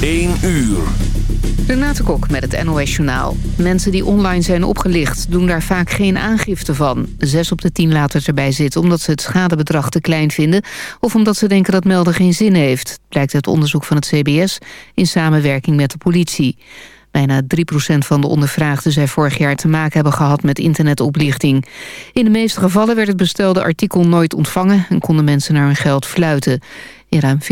1 uur. Renate Kok met het NOS Journaal. Mensen die online zijn opgelicht doen daar vaak geen aangifte van. Zes op de tien laten erbij zitten omdat ze het schadebedrag te klein vinden... of omdat ze denken dat melden geen zin heeft. Blijkt uit onderzoek van het CBS in samenwerking met de politie. Bijna 3% van de ondervraagden zei vorig jaar te maken hebben gehad met internetoplichting. In de meeste gevallen werd het bestelde artikel nooit ontvangen en konden mensen naar hun geld fluiten. In ruim 40%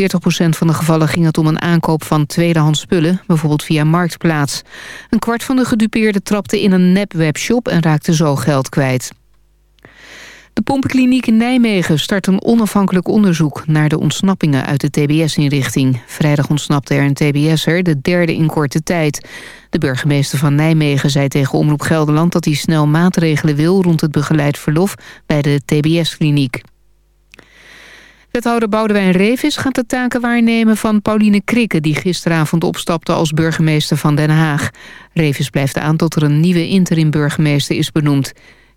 van de gevallen ging het om een aankoop van tweedehands spullen, bijvoorbeeld via Marktplaats. Een kwart van de gedupeerden trapte in een nep-webshop en raakte zo geld kwijt. De Pompenkliniek in Nijmegen start een onafhankelijk onderzoek naar de ontsnappingen uit de TBS-inrichting. Vrijdag ontsnapte er een TBS'er, de derde in korte tijd. De burgemeester van Nijmegen zei tegen Omroep Gelderland dat hij snel maatregelen wil rond het begeleid verlof bij de TBS-kliniek. Wethouder Boudewijn Revis gaat de taken waarnemen van Pauline Krikke... die gisteravond opstapte als burgemeester van Den Haag. Revis blijft aan tot er een nieuwe interim-burgemeester is benoemd.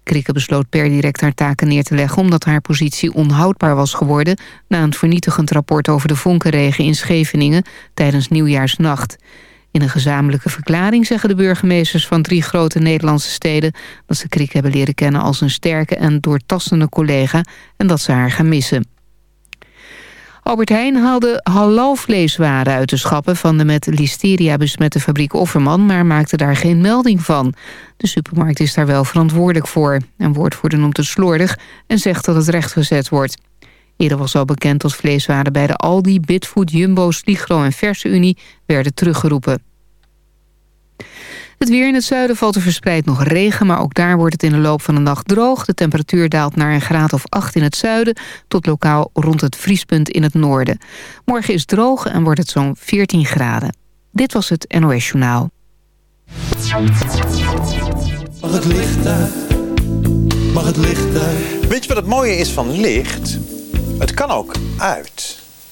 Krikke besloot per direct haar taken neer te leggen... omdat haar positie onhoudbaar was geworden... na een vernietigend rapport over de vonkenregen in Scheveningen... tijdens Nieuwjaarsnacht. In een gezamenlijke verklaring zeggen de burgemeesters van drie grote Nederlandse steden... dat ze Krikke hebben leren kennen als een sterke en doortastende collega... en dat ze haar gaan missen. Albert Heijn haalde halalvleeswaren uit de schappen van de met listeria besmette fabriek Offerman, maar maakte daar geen melding van. De supermarkt is daar wel verantwoordelijk voor. Een woordvoerder noemt het slordig en zegt dat het rechtgezet wordt. Eerder was al bekend dat vleeswaren bij de Aldi, Bitfood, Jumbo, Sligro en Verse Unie werden teruggeroepen. Het weer in het zuiden valt er verspreid nog regen... maar ook daar wordt het in de loop van de nacht droog. De temperatuur daalt naar een graad of 8 in het zuiden... tot lokaal rond het vriespunt in het noorden. Morgen is droog en wordt het zo'n 14 graden. Dit was het NOS Journaal. Mag het licht uit? Mag het licht uit? Weet je wat het mooie is van licht? Het kan ook uit.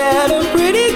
Scared of pretty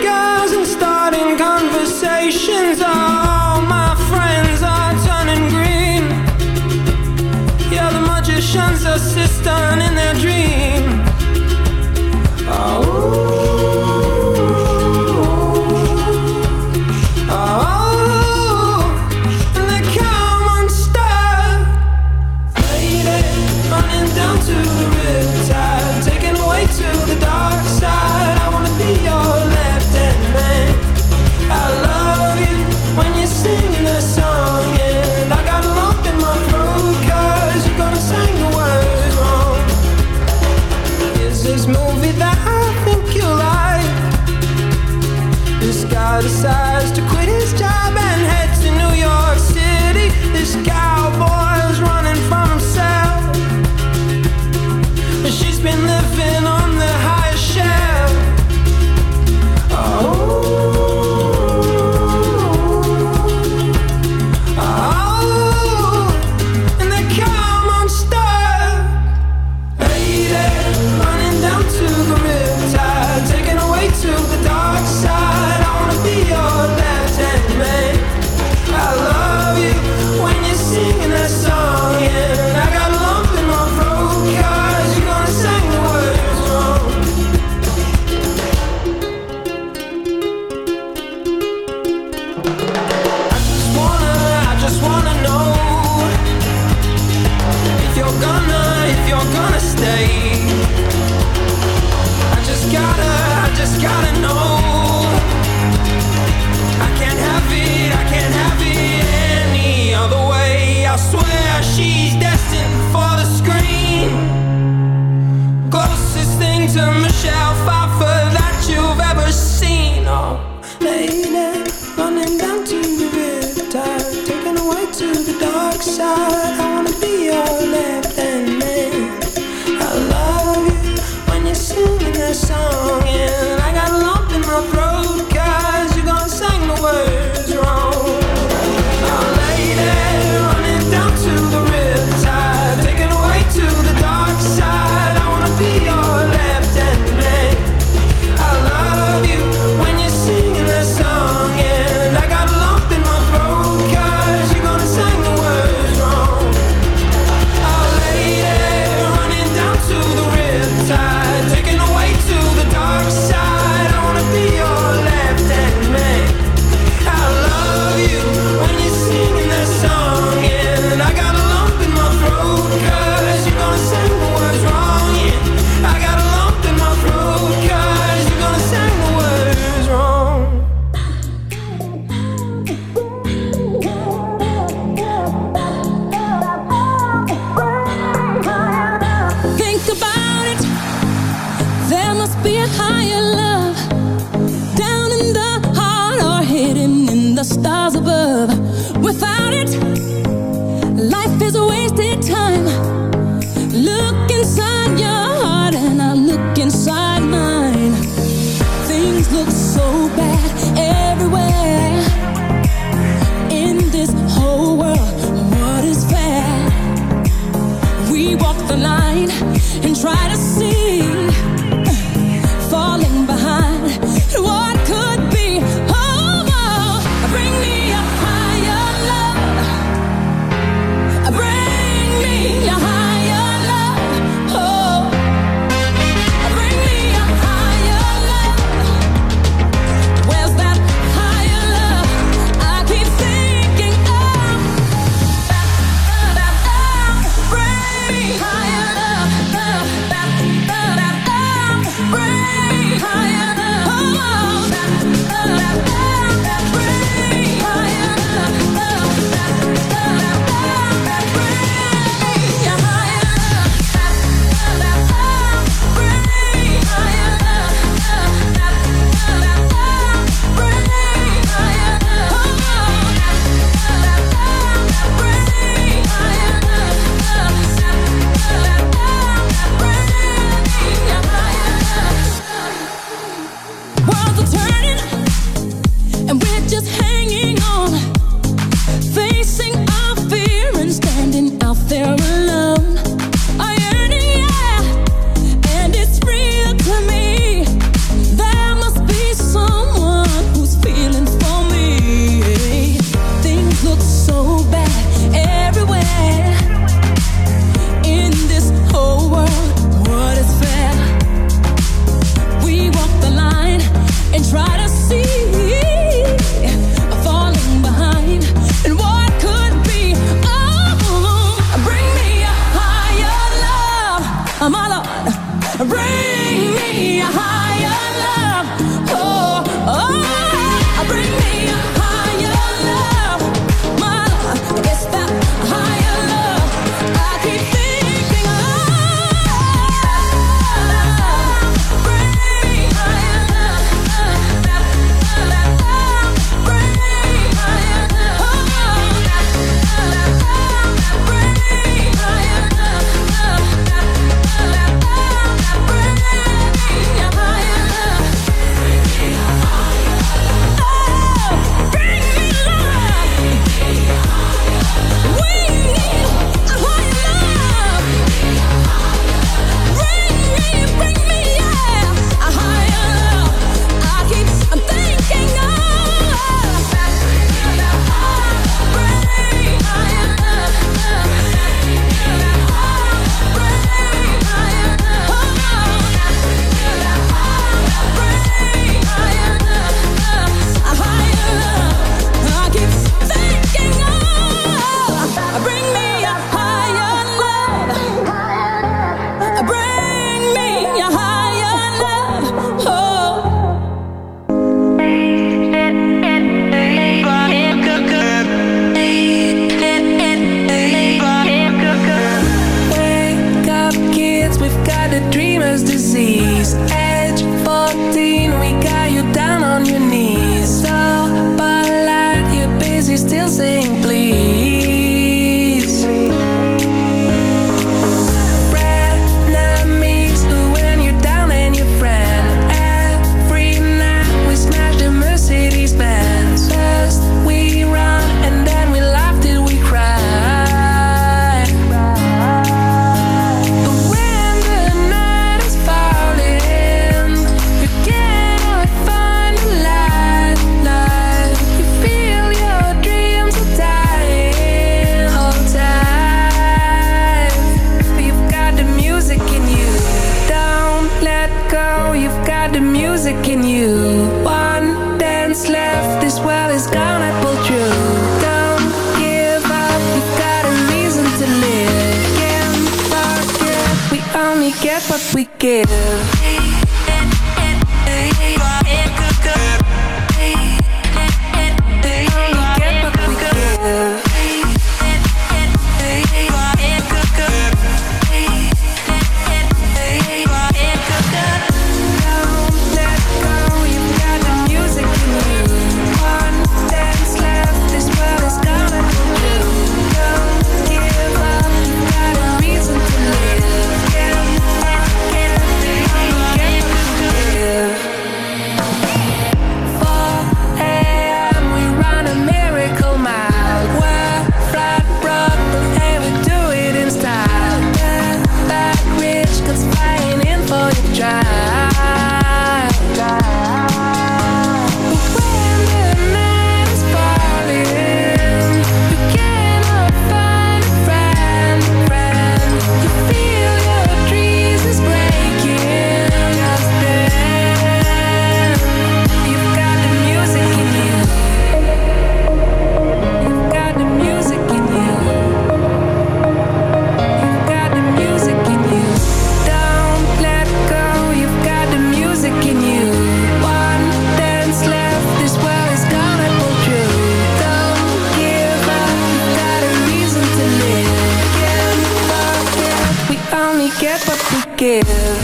give.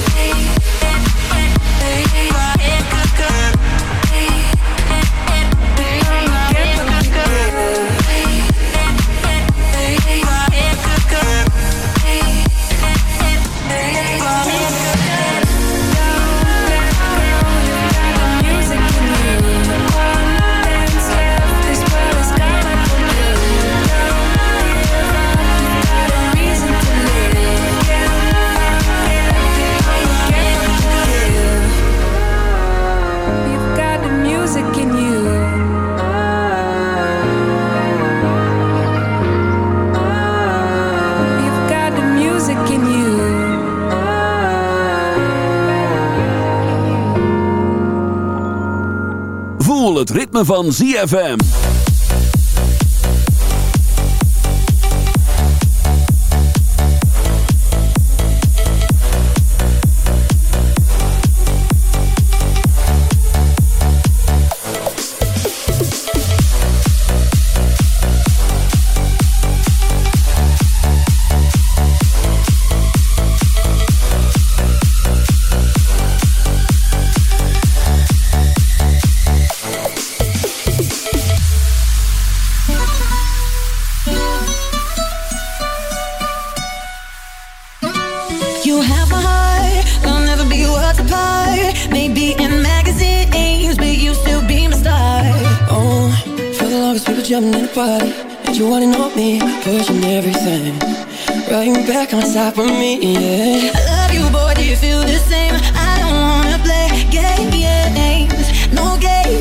van ZFM. feel the same. I don't wanna play games, no games.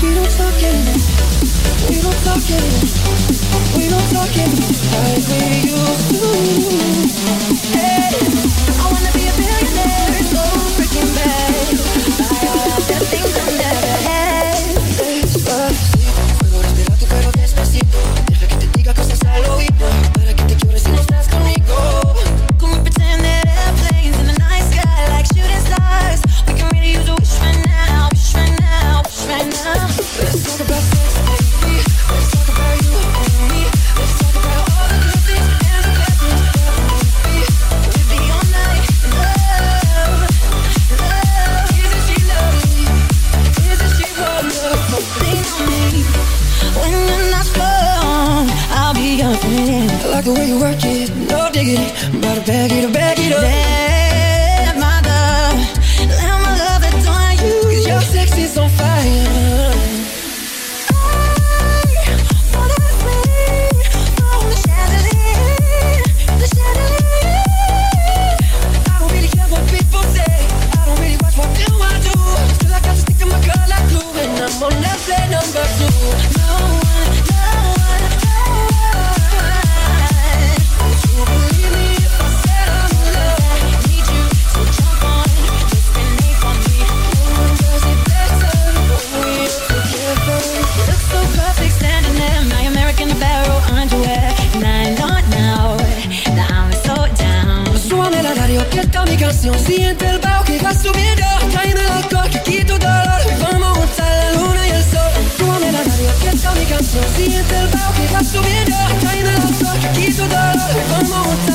We don't talk games, we don't talk games, we don't talk games like we used to. Dolor.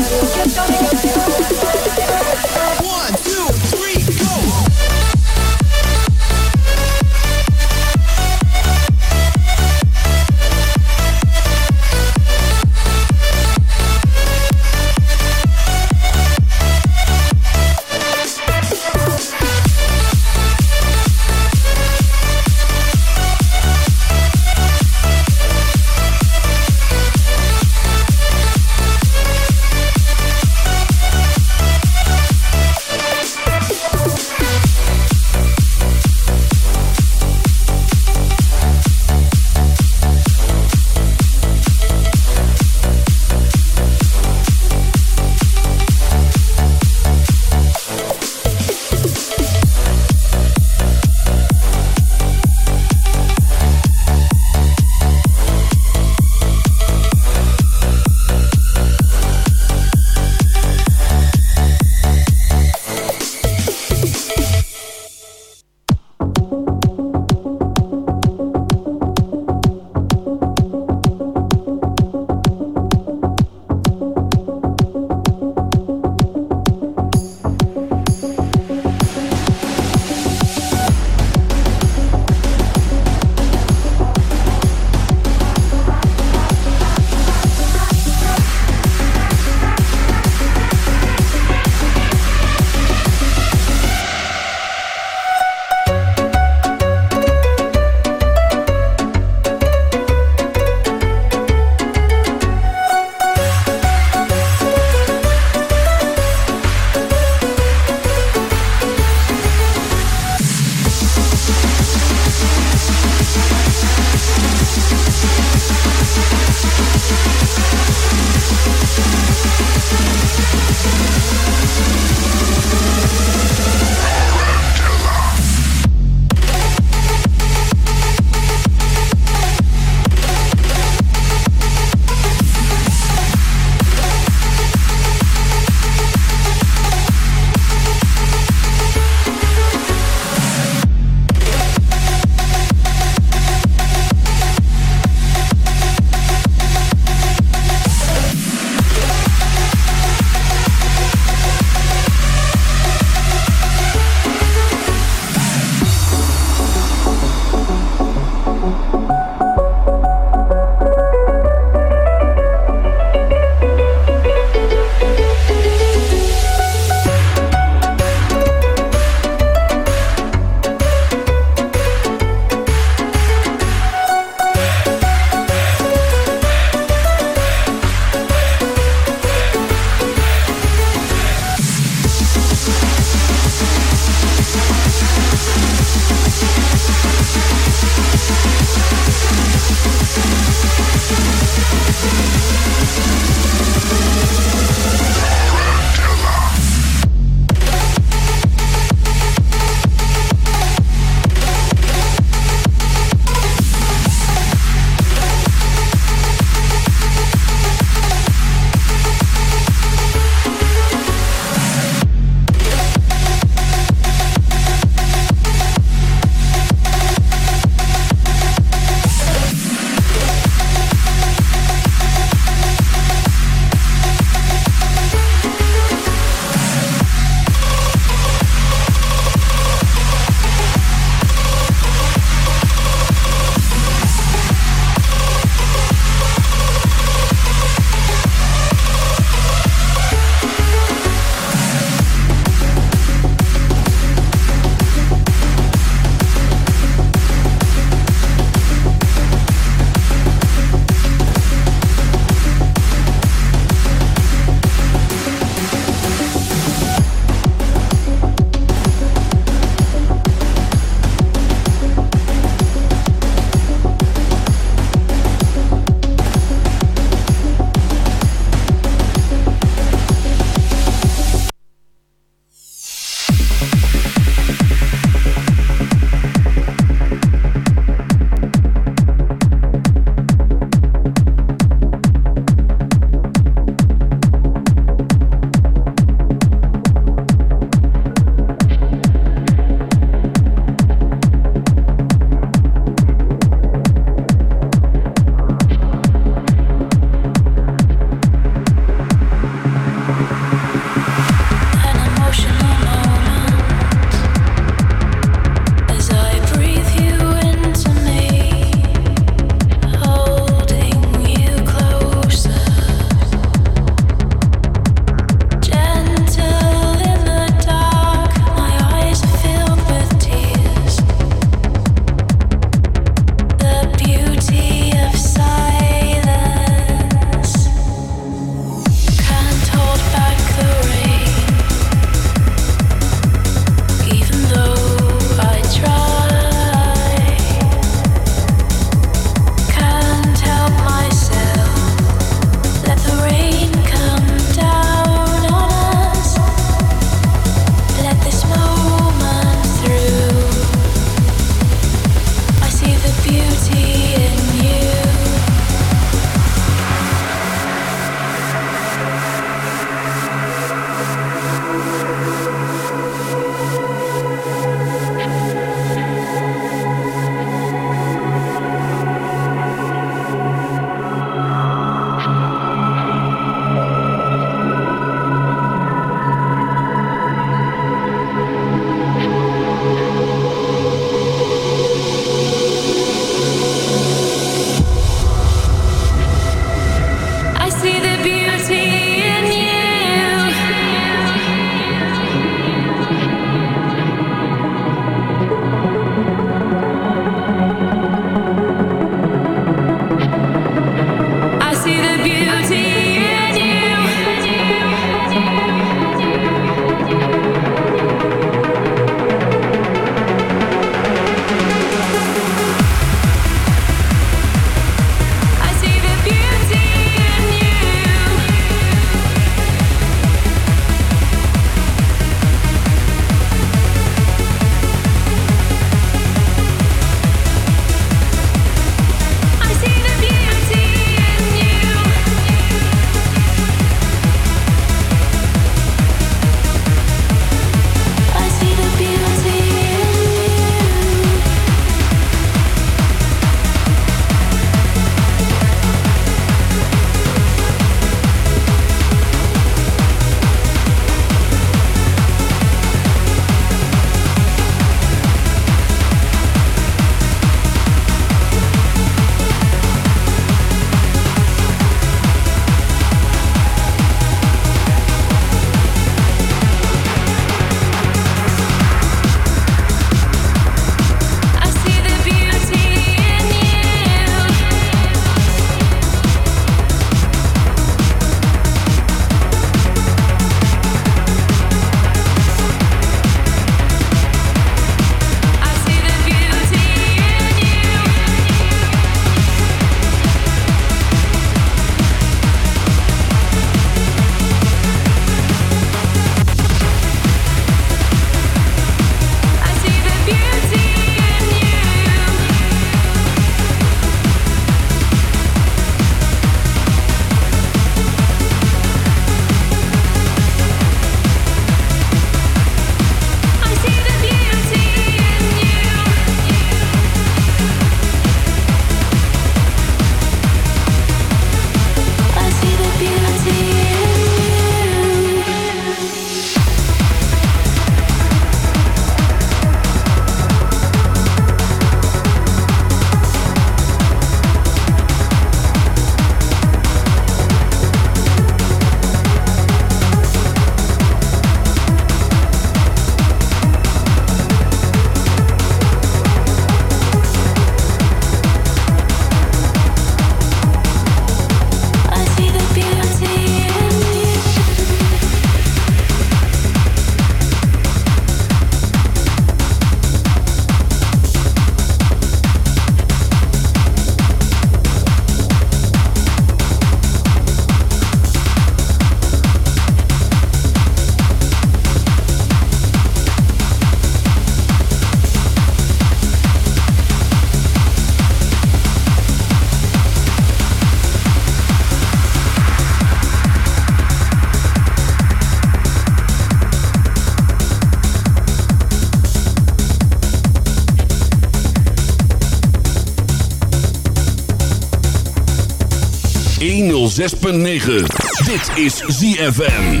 106.9. Dit is ZFM.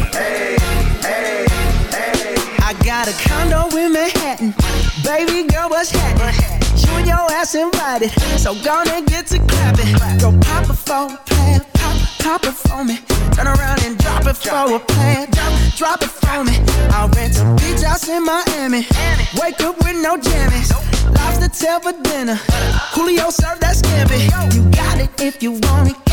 I got a condo in Manhattan. Baby girl, what's happening? You and your ass invited. So gonna get to clapping. Go pop a phone, play pop, pop it for me. Turn around and drop it for a plan. Drop, drop it for me. I'll rent a beach house in Miami. Wake up with no jammies. Lobster tail for dinner. Julio served that scampi. You got it if you want it.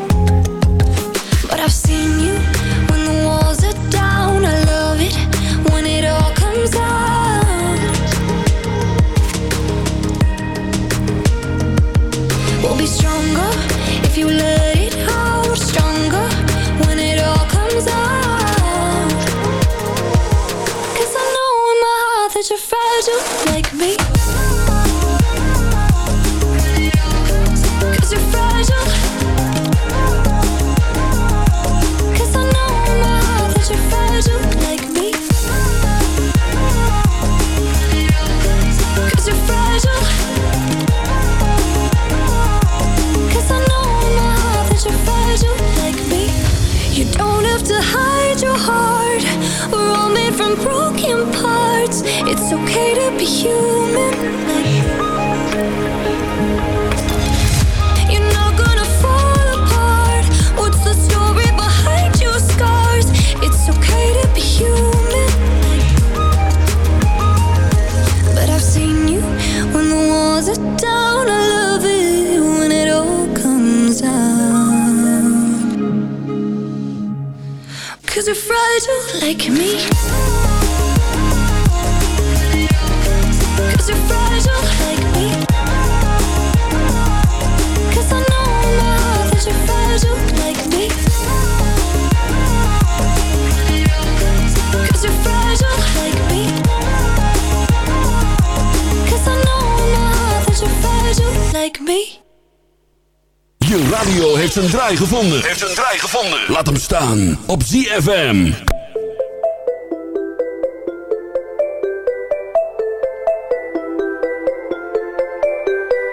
do like me Cause you're fragile like me Cause I know in my heart that you're fragile like me Cause you're fragile like me Cause I know in my heart that you're fragile like me Je radio heeft een draai gevonden. Heeft een draai gevonden. Laat hem staan op ZFM.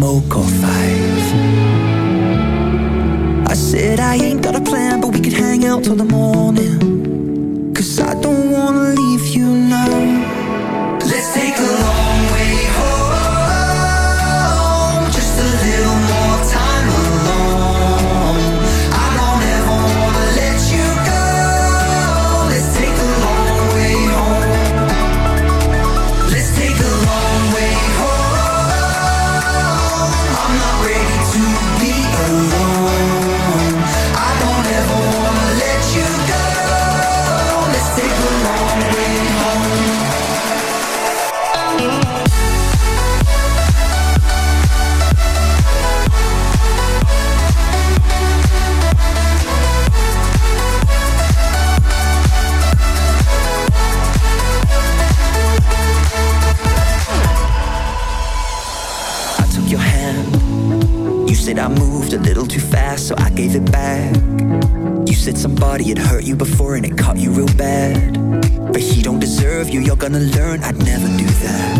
Smoke somebody had hurt you before and it caught you real bad. But he don't deserve you, you're gonna learn I'd never do that.